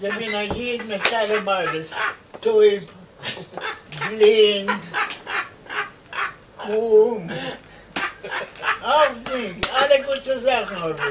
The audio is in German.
Ich bin ich jedem Tag mal das Tulp, blind, krumm. Auch. Alle gute Sachen habe ich.